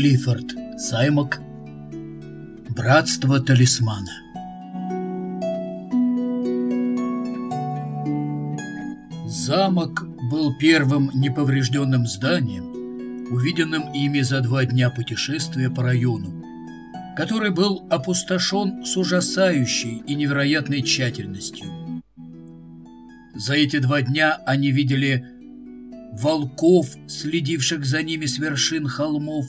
Клиффорд Саймак Братство талисмана Замок был первым неповрежденным зданием, увиденным ими за два дня путешествия по району, который был опустошен с ужасающей и невероятной тщательностью. За эти два дня они видели волков, следивших за ними с вершин холмов,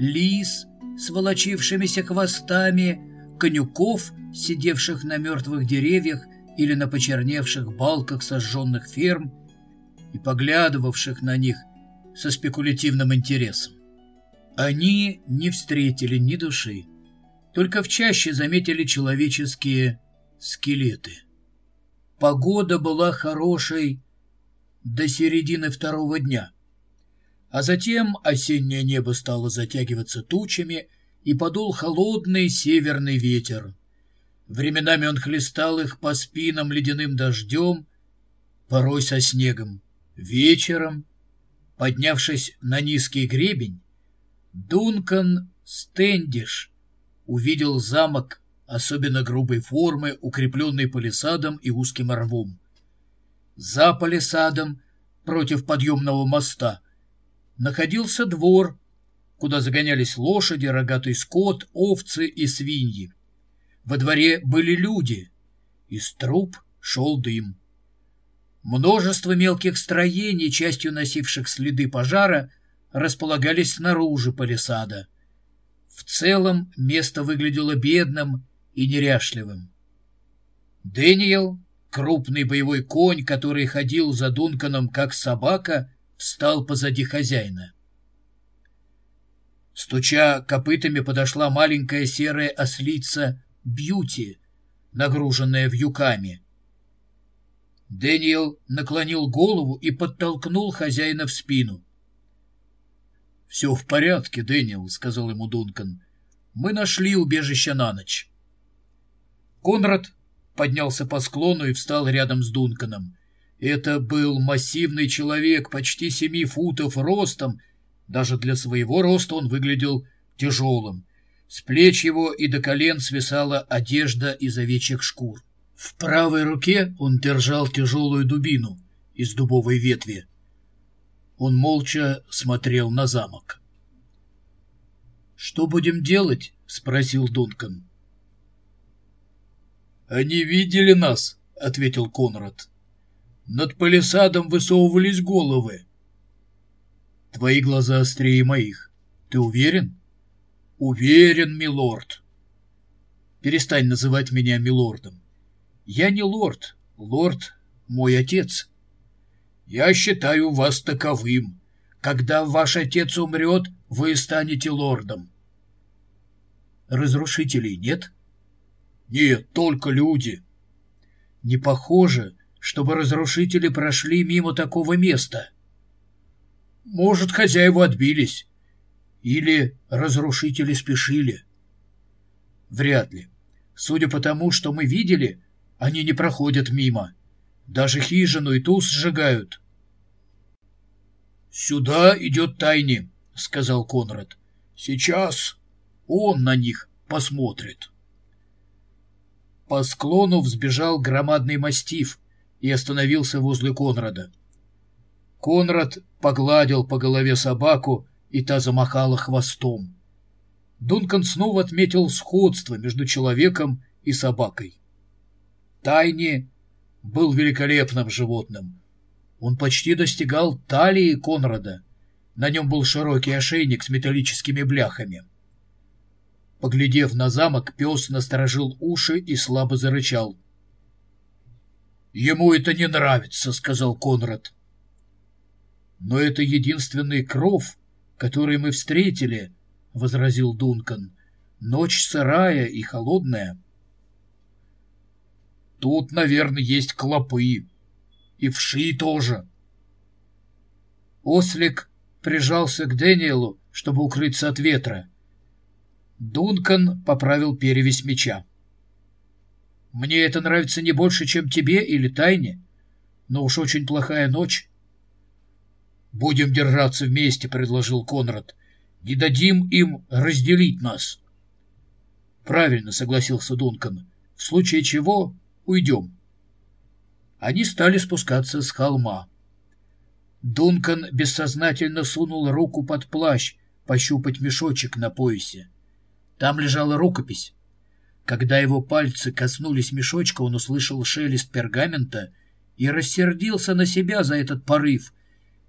лис с волочившимися хвостами, конюков, сидевших на мертвых деревьях или на почерневших балках сожженных ферм и поглядывавших на них со спекулятивным интересом. Они не встретили ни души, только в чаще заметили человеческие скелеты. Погода была хорошей до середины второго дня, а затем осеннее небо стало затягиваться тучами, и подул холодный северный ветер. Временами он хлестал их по спинам ледяным дождем, порой со снегом. Вечером, поднявшись на низкий гребень, Дункан Стендиш увидел замок особенно грубой формы, укрепленный палисадом и узким рвом. За палисадом, против подъемного моста, находился двор, куда загонялись лошади, рогатый скот, овцы и свиньи. Во дворе были люди, из труб шел дым. Множество мелких строений, частью носивших следы пожара, располагались снаружи палисада. В целом место выглядело бедным и неряшливым. Дэниел, крупный боевой конь, который ходил за Дунканом как собака, встал позади хозяина. Стуча копытами подошла маленькая серая ослица Бьюти, нагруженная вьюками. Дэниел наклонил голову и подтолкнул хозяина в спину. — Все в порядке, Дэниел, — сказал ему Дункан. — Мы нашли убежище на ночь. Конрад поднялся по склону и встал рядом с Дунканом. Это был массивный человек, почти семи футов ростом. Даже для своего роста он выглядел тяжелым. С плеч его и до колен свисала одежда из овечьих шкур. В правой руке он держал тяжелую дубину из дубовой ветви. Он молча смотрел на замок. «Что будем делать?» — спросил Дункан. «Они видели нас», — ответил Конрад. «Над палисадом высовывались головы». «Твои глаза острее моих. Ты уверен?» «Уверен, милорд». «Перестань называть меня милордом. Я не лорд. Лорд — мой отец». «Я считаю вас таковым. Когда ваш отец умрет, вы станете лордом». «Разрушителей нет?» «Нет, только люди». «Не похоже, чтобы разрушители прошли мимо такого места». «Может, хозяева отбились». Или разрушители спешили? Вряд ли. Судя по тому, что мы видели, они не проходят мимо. Даже хижину и ту сжигают. «Сюда идет Тайни», — сказал Конрад. «Сейчас он на них посмотрит». По склону взбежал громадный мастиф и остановился возле Конрада. Конрад погладил по голове собаку, и та замахала хвостом. Дункан снова отметил сходство между человеком и собакой. Тайни был великолепным животным. Он почти достигал талии Конрада. На нем был широкий ошейник с металлическими бляхами. Поглядев на замок, пес насторожил уши и слабо зарычал. «Ему это не нравится», — сказал Конрад. «Но это единственный кров, который мы встретили, — возразил Дункан. — Ночь сырая и холодная. — Тут, наверное, есть клопы. И вши тоже. Ослик прижался к Дэниелу, чтобы укрыться от ветра. Дункан поправил перевесь меча. — Мне это нравится не больше, чем тебе или Тайне, но уж очень плохая ночь. «Будем держаться вместе», — предложил Конрад. Не дадим им разделить нас. Правильно согласился Дункан. В случае чего уйдем. Они стали спускаться с холма. Дункан бессознательно сунул руку под плащ, пощупать мешочек на поясе. Там лежала рукопись. Когда его пальцы коснулись мешочка, он услышал шелест пергамента и рассердился на себя за этот порыв.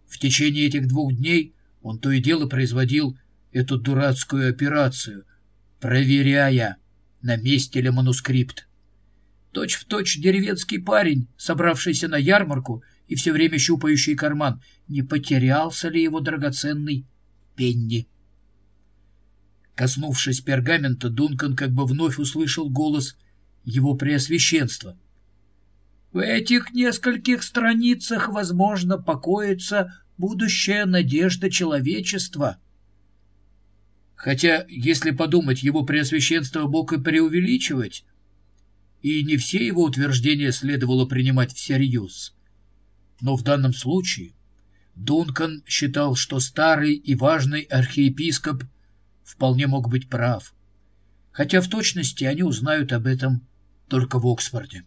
В течение этих двух дней он то и дело производил эту дурацкую операцию, проверяя, на месте ли манускрипт. Точь в точь деревенский парень, собравшийся на ярмарку и все время щупающий карман, не потерялся ли его драгоценный пенни. Коснувшись пергамента, Дункан как бы вновь услышал голос его преосвященства. В этих нескольких страницах, возможно, покоится будущая надежда человечества. Хотя, если подумать, его преосвященство мог и преувеличивать, и не все его утверждения следовало принимать всерьез. Но в данном случае Дункан считал, что старый и важный архиепископ вполне мог быть прав, хотя в точности они узнают об этом только в Оксфорде.